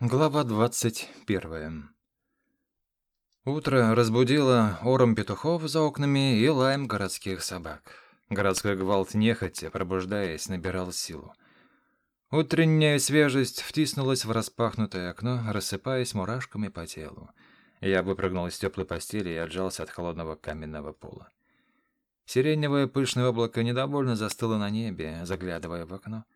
Глава двадцать первая. Утро разбудило ором петухов за окнами и лаем городских собак. Городской гвалт нехотя, пробуждаясь, набирал силу. Утренняя свежесть втиснулась в распахнутое окно, рассыпаясь мурашками по телу. Я выпрыгнул из теплой постели и отжался от холодного каменного пола. Сиреневое пышное облако недовольно застыло на небе, заглядывая в окно.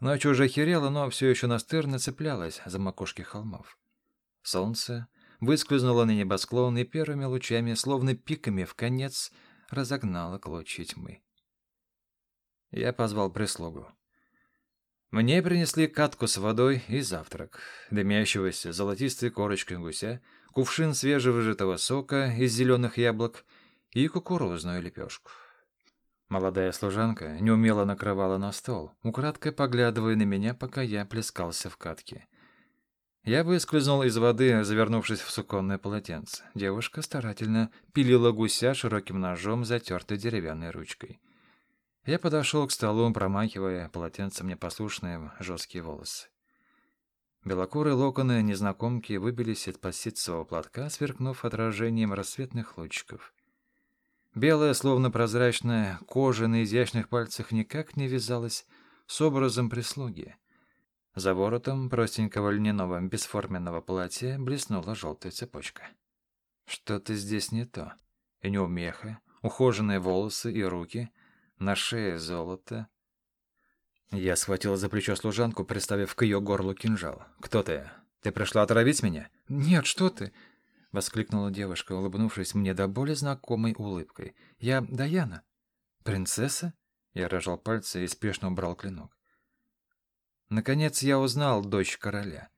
Ночь уже херела, но все еще настырно цеплялась за макушки холмов. Солнце выскользнуло на небосклон и первыми лучами, словно пиками в конец, разогнало клочья тьмы. Я позвал прислугу. Мне принесли катку с водой и завтрак, дымящегося золотистой корочкой гуся, кувшин свежевыжатого сока из зеленых яблок и кукурузную лепешку. Молодая служанка неумело накрывала на стол, украдкой поглядывая на меня, пока я плескался в катке. Я выскользнул из воды, завернувшись в суконное полотенце. Девушка старательно пилила гуся широким ножом, затертой деревянной ручкой. Я подошел к столу, промахивая полотенцем непослушные жесткие волосы. Белокурые локоны незнакомки выбились из-под платка, сверкнув отражением рассветных лучиков. Белая, словно прозрачная кожа на изящных пальцах никак не вязалась с образом прислуги. За воротом простенького льняного бесформенного платья блеснула желтая цепочка. Что-то здесь не то. И неумеха, ухоженные волосы и руки, на шее золото. Я схватил за плечо служанку, приставив к ее горлу кинжал. «Кто ты? Ты пришла отравить меня?» «Нет, что ты!» — воскликнула девушка, улыбнувшись мне до боли знакомой улыбкой. «Я Даяна». «Принцесса?» — я рожал пальцы и спешно убрал клинок. Наконец я узнал дочь короля.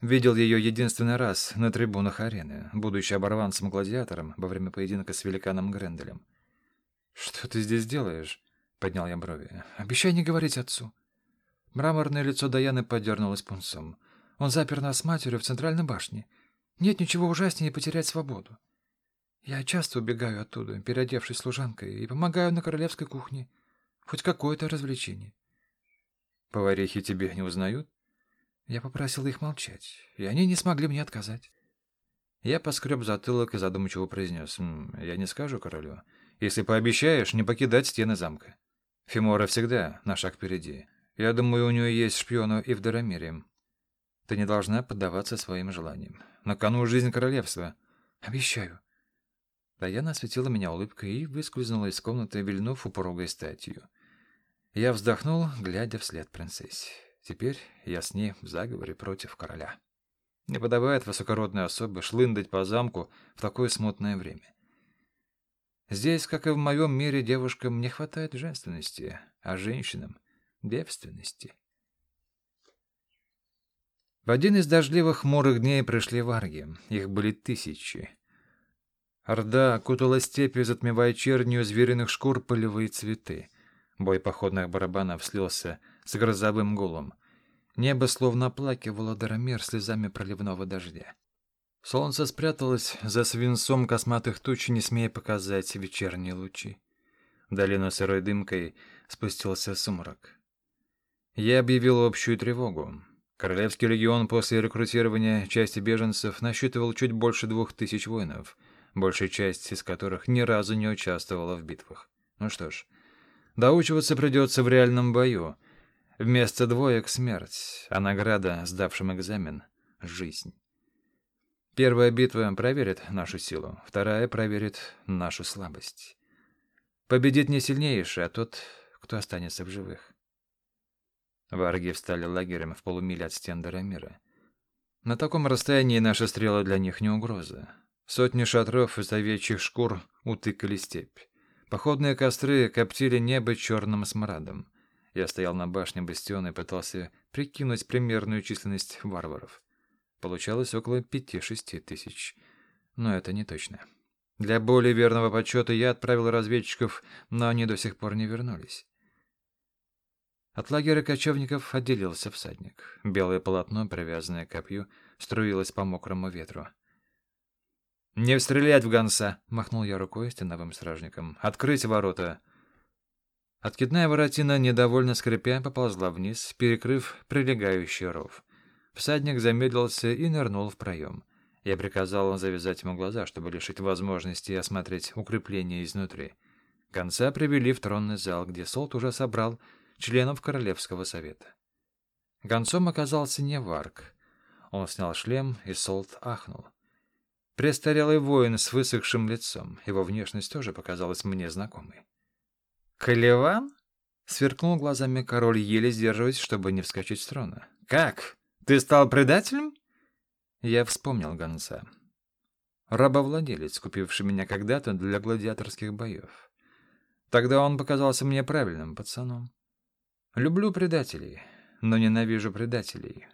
Видел ее единственный раз на трибунах арены, будучи оборванцем-гладиатором во время поединка с великаном Гренделем. «Что ты здесь делаешь?» — поднял я брови. «Обещай не говорить отцу». Мраморное лицо Даяны подернулось пунцом. «Он запер нас с матерью в центральной башне. Нет ничего ужаснее потерять свободу. Я часто убегаю оттуда, переодевшись служанкой, и помогаю на королевской кухне. Хоть какое-то развлечение. Поварихи тебе не узнают? Я попросил их молчать, и они не смогли мне отказать. Я поскреб затылок и задумчиво произнес. «Я не скажу королю. Если пообещаешь, не покидать стены замка. Фимора всегда на шаг впереди. Я думаю, у нее есть шпионы и в Дарамире. Ты не должна поддаваться своим желаниям. На кону жизнь королевства. Обещаю. Даяна осветила меня улыбкой и выскользнула из комнаты, вильнув упругой статью. Я вздохнул, глядя вслед принцессе. Теперь я с ней в заговоре против короля. Не подобает высокородной особе шлындать по замку в такое смутное время. Здесь, как и в моем мире, девушкам не хватает женственности, а женщинам — девственности. В один из дождливых хмурых дней пришли варги. Их были тысячи. Орда окутала степи, затмевая чернью звериных шкур полевые цветы. Бой походных барабанов слился с грозовым гулом. Небо словно оплакивало Даромер слезами проливного дождя. Солнце спряталось за свинцом косматых туч, не смея показать вечерние лучи. В долину сырой дымкой спустился сумрак. Я объявил общую тревогу. Королевский легион после рекрутирования части беженцев насчитывал чуть больше двух тысяч воинов, большая часть из которых ни разу не участвовала в битвах. Ну что ж, доучиваться придется в реальном бою. Вместо двоек — смерть, а награда, сдавшим экзамен — жизнь. Первая битва проверит нашу силу, вторая проверит нашу слабость. Победит не сильнейший, а тот, кто останется в живых. Варги встали лагерем в полумиле от стен Дарамира. На таком расстоянии наша стрела для них не угроза. Сотни шатров из овечьих шкур утыкали степь. Походные костры коптили небо черным смрадом. Я стоял на башне бастиона и пытался прикинуть примерную численность варваров. Получалось около пяти-шести тысяч. Но это не точно. Для более верного подсчета я отправил разведчиков, но они до сих пор не вернулись. От лагеря кочевников отделился всадник. Белое полотно, привязанное к копью, струилось по мокрому ветру. «Не стрелять в гонца!» — махнул я рукой стеновым стражникам. «Открыть ворота!» Откидная воротина, недовольно скрипя, поползла вниз, перекрыв прилегающий ров. Всадник замедлился и нырнул в проем. Я приказал завязать ему глаза, чтобы лишить возможности осмотреть укрепление изнутри. Конца привели в тронный зал, где Солт уже собрал членов Королевского совета. Гонцом оказался не Варк. Он снял шлем, и Солт ахнул. Престарелый воин с высохшим лицом. Его внешность тоже показалась мне знакомой. «Калеван?» — сверкнул глазами король, еле сдерживаясь, чтобы не вскочить с трона. «Как? Ты стал предателем?» Я вспомнил гонца. Рабовладелец, купивший меня когда-то для гладиаторских боев. Тогда он показался мне правильным пацаном. Люблю предателей, но ненавижу предателей.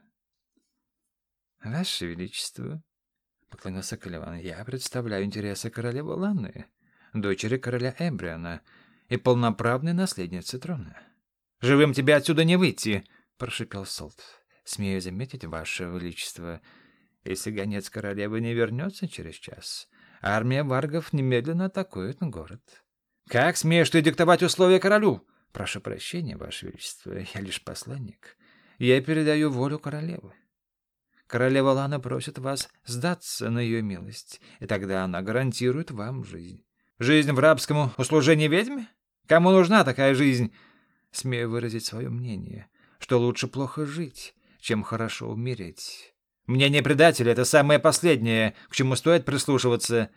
«Ваше Величество», — поклонился Калеван, — «я представляю интересы королевы Ланны, дочери короля Эмбриона и полноправной наследницы трона». «Живым тебе отсюда не выйти!» — прошипел Солт. «Смею заметить, Ваше Величество, если гонец королевы не вернется через час, армия варгов немедленно атакует город». «Как смеешь ты диктовать условия королю?» «Прошу прощения, Ваше Величество, я лишь посланник. Я передаю волю королевы. Королева Лана просит вас сдаться на ее милость, и тогда она гарантирует вам жизнь. Жизнь в рабском услужении ведьме? Кому нужна такая жизнь? Смею выразить свое мнение, что лучше плохо жить, чем хорошо умереть. Мнение предателя — это самое последнее, к чему стоит прислушиваться.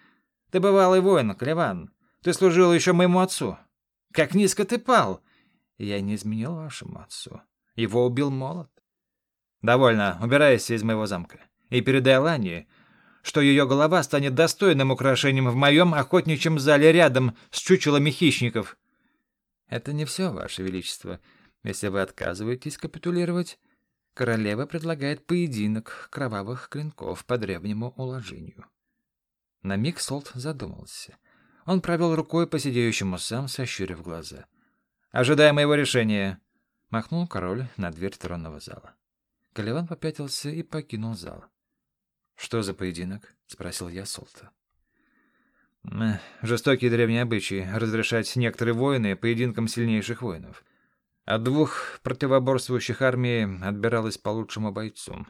Ты бывалый воин, Клеван. Ты служил еще моему отцу. Как низко ты пал! Я не изменил вашему отцу. Его убил молот. «Довольно, убирайся из моего замка. И передай Лане, что ее голова станет достойным украшением в моем охотничьем зале рядом с чучелами хищников». «Это не все, Ваше Величество. Если вы отказываетесь капитулировать, королева предлагает поединок кровавых клинков по древнему уложению». На миг Солт задумался. Он провел рукой по сидеющему сам, сощурив глаза. «Ожидая моего решения», — махнул король на дверь тронного зала. Калеван попятился и покинул зал. «Что за поединок?» — спросил я Солта. «Жестокие древние обычаи разрешать некоторые воины поединкам сильнейших воинов. От двух противоборствующих армий отбиралось по лучшему бойцу.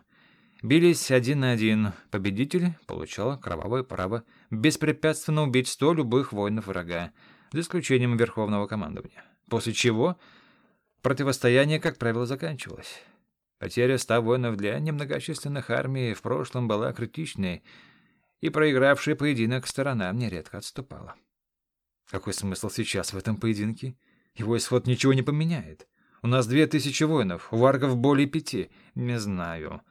Бились один на один. Победитель получал кровавое право беспрепятственно убить сто любых воинов врага, за исключением верховного командования. После чего противостояние, как правило, заканчивалось. Потеря ста воинов для немногочисленных армий в прошлом была критичной, и проигравшая поединок сторона нередко отступала. Какой смысл сейчас в этом поединке? Его исход ничего не поменяет. У нас две тысячи воинов, у варгов более пяти. Не знаю.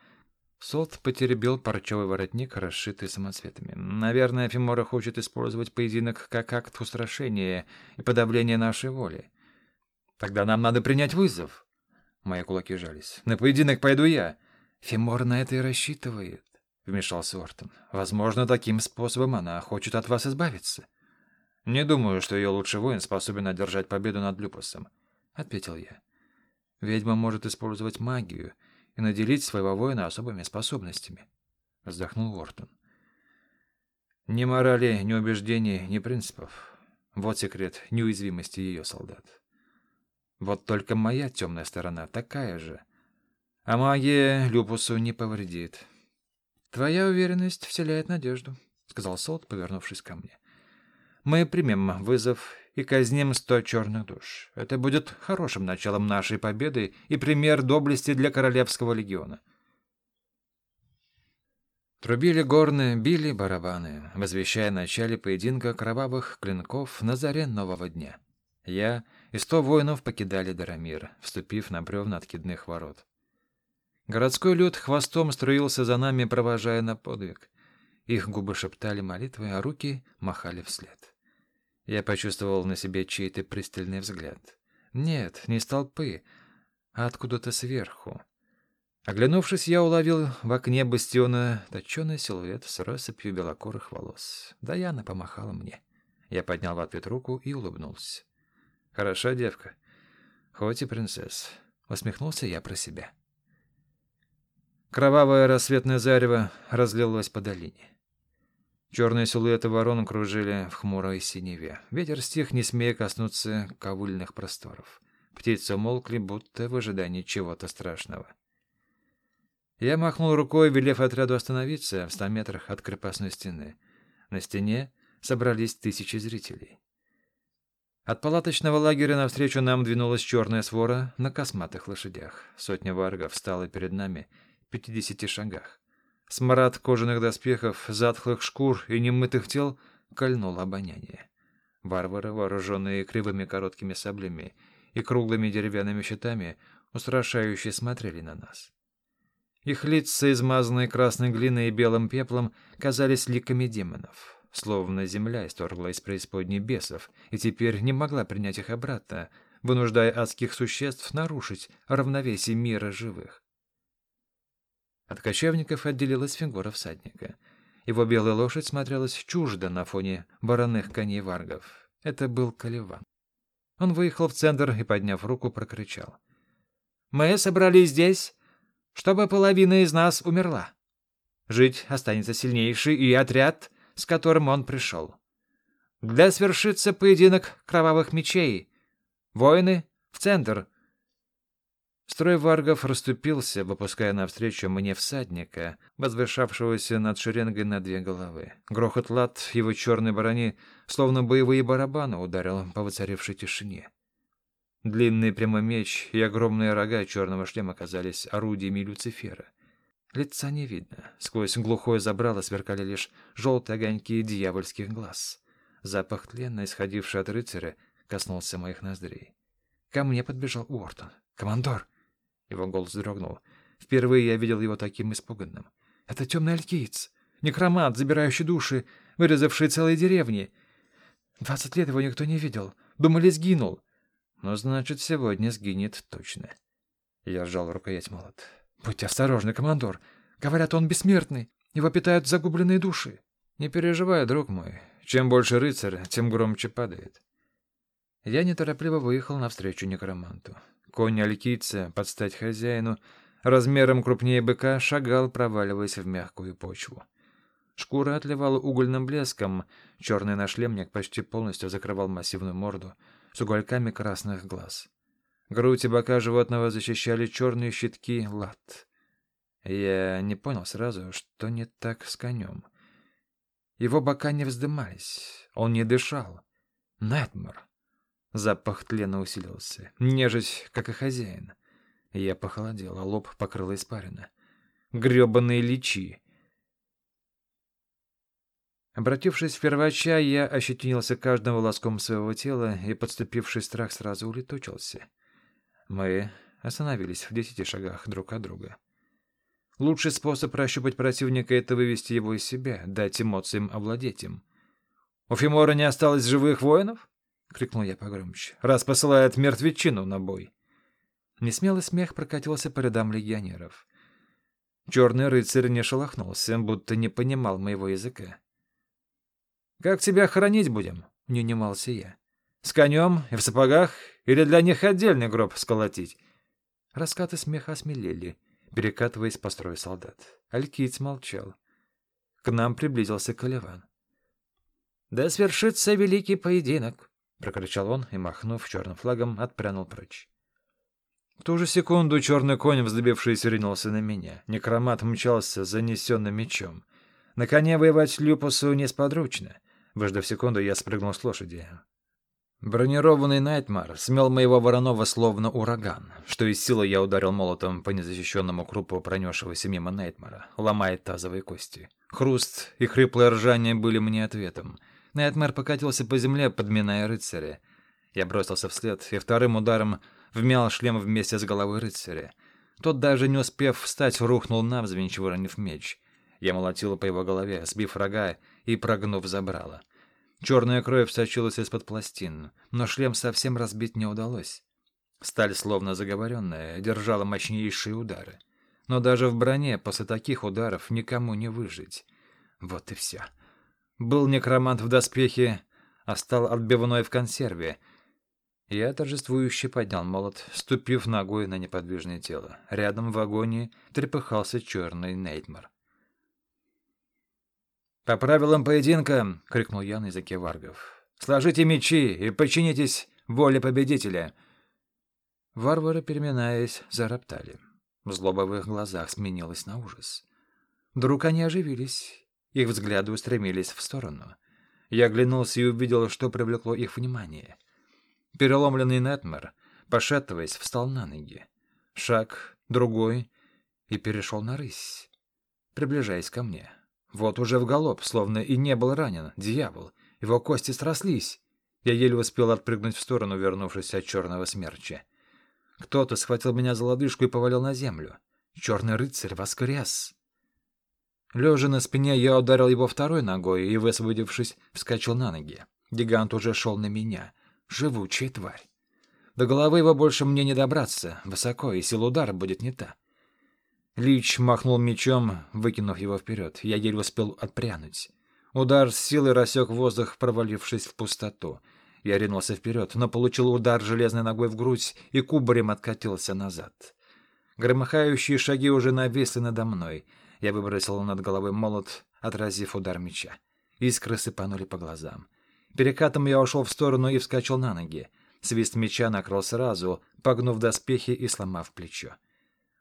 Солт потеребил парчевый воротник, расшитый самоцветами. Наверное, Фимора хочет использовать поединок как акт устрашения и подавления нашей воли. Тогда нам надо принять вызов. Мои кулаки жались. «На поединок пойду я». «Фимор на это и рассчитывает», — вмешался Ортон. «Возможно, таким способом она хочет от вас избавиться». «Не думаю, что ее лучший воин способен одержать победу над Люпусом», — ответил я. «Ведьма может использовать магию и наделить своего воина особыми способностями», — вздохнул Ортон. «Ни морали, ни убеждений, ни принципов. Вот секрет неуязвимости ее солдат». Вот только моя темная сторона такая же. А магия Люпусу не повредит. «Твоя уверенность вселяет надежду», — сказал Солт, повернувшись ко мне. «Мы примем вызов и казним сто черных душ. Это будет хорошим началом нашей победы и пример доблести для Королевского легиона». Трубили горны, били барабаны, возвещая начале поединка кровавых клинков на заре нового дня. Я и сто воинов покидали Дарамир, вступив на бревна откидных ворот. Городской люд хвостом струился за нами, провожая на подвиг. Их губы шептали молитвы, а руки махали вслед. Я почувствовал на себе чей-то пристальный взгляд. Нет, не с толпы, а откуда-то сверху. Оглянувшись, я уловил в окне бастиона точеный силуэт с россыпью белокурых волос. Даяна помахала мне. Я поднял в ответ руку и улыбнулся. Хороша девка. Хоть и принцесса. Усмехнулся я про себя. Кровавое рассветное зарево разлилось по долине. Черные силуэты ворон кружили в хмурой синеве. Ветер стих, не смея коснуться ковыльных просторов. Птицы умолкли, будто в ожидании чего-то страшного. Я махнул рукой, велев отряду остановиться в ста метрах от крепостной стены. На стене собрались тысячи зрителей. От палаточного лагеря навстречу нам двинулась черная свора на косматых лошадях. Сотня варгов встала перед нами в пятидесяти шагах. Смрад кожаных доспехов, затхлых шкур и немытых тел кольнул обоняние. Варвары, вооруженные кривыми короткими саблями и круглыми деревянными щитами, устрашающе смотрели на нас. Их лица, измазанные красной глиной и белым пеплом, казались ликами демонов. Словно земля исторгла из преисподней бесов, и теперь не могла принять их обратно, вынуждая адских существ нарушить равновесие мира живых. От кочевников отделилась фигура всадника. Его белая лошадь смотрелась чуждо на фоне вороных коней варгов. Это был Каливан. Он выехал в центр и, подняв руку, прокричал. «Мы собрались здесь, чтобы половина из нас умерла. Жить останется сильнейший и отряд, с которым он пришел. Для свершится поединок кровавых мечей. Воины в центр. Строй варгов расступился, выпуская навстречу мне всадника, возвышавшегося над шеренгой на две головы. Грохот лад его черной брони, словно боевые барабаны, ударил по воцарившей тишине. Длинный прямой меч и огромные рога черного шлема оказались орудиями Люцифера. Лица не видно. Сквозь глухое забрало сверкали лишь желтые огоньки дьявольских глаз. Запах тлена, исходивший от рыцаря, коснулся моих ноздрей. Ко мне подбежал Уортон. «Командор!» Его голос дрогнул. Впервые я видел его таким испуганным. «Это темный алькиец, некромант, забирающий души, вырезавший целые деревни. Двадцать лет его никто не видел. Думали, сгинул. Но, значит, сегодня сгинет точно». Я сжал рукоять молот. «Будьте осторожны, командор. Говорят, он бессмертный. Его питают загубленные души». «Не переживай, друг мой. Чем больше рыцарь, тем громче падает». Я неторопливо выехал навстречу некроманту. Конь алькийца, под стать хозяину, размером крупнее быка, шагал, проваливаясь в мягкую почву. Шкура отливала угольным блеском, черный нашлемник почти полностью закрывал массивную морду с угольками красных глаз. Грудь и бока животного защищали черные щитки лад. Я не понял сразу, что не так с конем. Его бока не вздымались, он не дышал. Найтмар. Запах тлена усилился. Нежить, как и хозяин. Я похолодел, а лоб покрыл испарина. Гребаные личи. Обратившись в первача, я ощетинился каждым волоском своего тела, и подступивший страх сразу улетучился. Мы остановились в десяти шагах друг от друга. Лучший способ прощупать противника — это вывести его из себя, дать эмоциям овладеть им. «У Фимора не осталось живых воинов?» — крикнул я погромче. «Раз посылает мертвечину на бой». Несмелый смех прокатился по рядам легионеров. Черный рыцарь не шелохнулся, будто не понимал моего языка. «Как тебя хоронить будем?» — не унимался я. С конем и в сапогах? Или для них отдельный гроб сколотить?» Раскаты смеха осмелели, перекатываясь по строю солдат. Алькиец молчал. К нам приблизился Каливан. «Да свершится великий поединок!» — прокричал он и, махнув черным флагом, отпрянул прочь. В ту же секунду черный конь, вздыбившийся, ринулся на меня. Некромат мчался, занесенным мечом. На коне воевать Люпусу несподручно. Выждав секунду, я спрыгнул с лошади. Бронированный Найтмар смел моего Воронова словно ураган, что из силы я ударил молотом по незащищенному крупу пронесшегося мимо Найтмара, ломая тазовые кости. Хруст и хриплое ржание были мне ответом. Найтмар покатился по земле, подминая рыцаря. Я бросился вслед и вторым ударом вмял шлем вместе с головой рыцаря. Тот, даже не успев встать, рухнул навзничь, выронив меч. Я молотил по его голове, сбив рога и прогнув забрало. Черная кровь сочилась из-под пластин, но шлем совсем разбить не удалось. Сталь, словно заговоренная, держала мощнейшие удары. Но даже в броне после таких ударов никому не выжить. Вот и все. Был некромант в доспехе, а стал отбивной в консерве. Я торжествующе поднял молот, ступив ногой на неподвижное тело. Рядом в вагоне трепыхался черный Нейтмар. «По правилам поединка!» — крикнул я на языке варгов. «Сложите мечи и подчинитесь воле победителя!» Варвары, переминаясь, зароптали. Злоба в их глазах сменилась на ужас. Вдруг они оживились. Их взгляды устремились в сторону. Я оглянулся и увидел, что привлекло их внимание. Переломленный Нетмер, пошатываясь, встал на ноги. Шаг, другой, и перешел на рысь, приближаясь ко мне. Вот уже в галоп, словно и не был ранен, дьявол. Его кости срослись. Я еле успел отпрыгнуть в сторону, вернувшись от черного смерча. Кто-то схватил меня за лодыжку и повалил на землю. Черный рыцарь воскрес. Лежа на спине, я ударил его второй ногой и, высвободившись, вскочил на ноги. Гигант уже шел на меня. Живучая тварь. До головы его больше мне не добраться. Высоко, и сила удара будет не та. Лич махнул мечом, выкинув его вперед. Я еле успел отпрянуть. Удар с силой рассек воздух, провалившись в пустоту. Я ринулся вперед, но получил удар железной ногой в грудь и кубарем откатился назад. Громыхающие шаги уже навесли надо мной. Я выбросил над головой молот, отразив удар меча. Искры сыпанули по глазам. Перекатом я ушел в сторону и вскочил на ноги. Свист меча накрыл сразу, погнув доспехи и сломав плечо.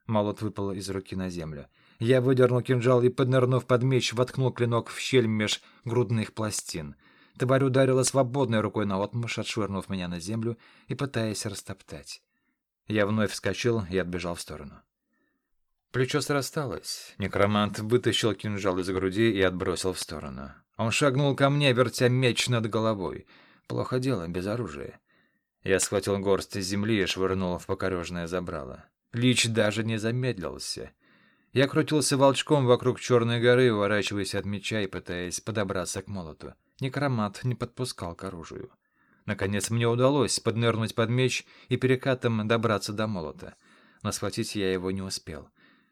Молот выпал из руки на землю. Я выдернул кинжал и, поднырнув под меч, воткнул клинок в щель меж грудных пластин. Тварь ударила свободной рукой наотмашь, отшвырнув меня на землю и пытаясь растоптать. Я вновь вскочил и отбежал в сторону. Плечо срасталось. Некромант вытащил кинжал из груди и отбросил в сторону. Он шагнул ко мне, вертя меч над головой. Плохо дело, без оружия. Я схватил горсть земли и швырнул в покорежное забрало. Лич даже не замедлился. Я крутился волчком вокруг Черной горы, уворачиваясь от меча и пытаясь подобраться к молоту. Некромат не подпускал к оружию. Наконец мне удалось поднырнуть под меч и перекатом добраться до молота. Но схватить я его не успел.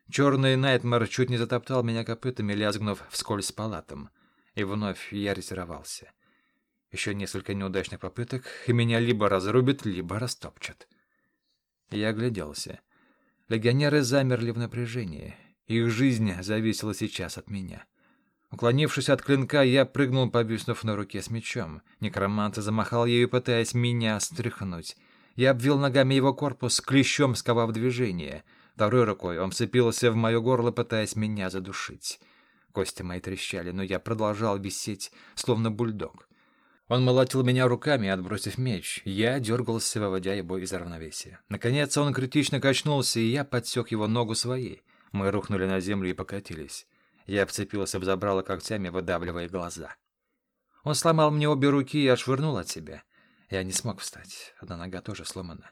Черный Найтмар чуть не затоптал меня копытами, лязгнув вскользь палатом. И вновь я ретировался. Еще несколько неудачных попыток, и меня либо разрубят, либо растопчут. Я огляделся. Легионеры замерли в напряжении. Их жизнь зависела сейчас от меня. Уклонившись от клинка, я прыгнул, повиснув на руке с мечом. Некромант замахал ею, пытаясь меня стряхнуть. Я обвил ногами его корпус, клещом сковав движение. Второй рукой он вцепился в мое горло, пытаясь меня задушить. Кости мои трещали, но я продолжал висеть, словно бульдог. Он молотил меня руками, отбросив меч. Я дергался, выводя его из равновесия. Наконец он критично качнулся, и я подсек его ногу своей. Мы рухнули на землю и покатились. Я вцепился в забрало когтями, выдавливая глаза. Он сломал мне обе руки и отшвырнул от себя. Я не смог встать. Одна нога тоже сломана.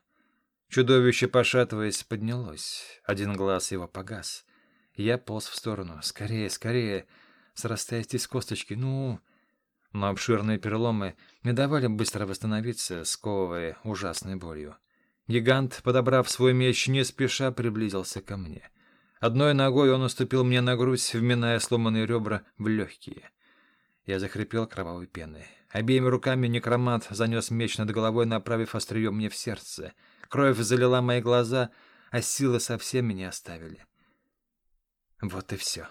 Чудовище, пошатываясь, поднялось. Один глаз его погас. Я полз в сторону. «Скорее, скорее!» Срастаясь из косточки. «Ну...» но обширные переломы не давали быстро восстановиться, сковывая ужасной болью. Гигант, подобрав свой меч, не спеша приблизился ко мне. Одной ногой он уступил мне на грудь, вминая сломанные ребра в легкие. Я захрипел кровавой пеной. Обеими руками некромант занес меч над головой, направив острие мне в сердце. Кровь залила мои глаза, а силы совсем меня оставили. Вот и все.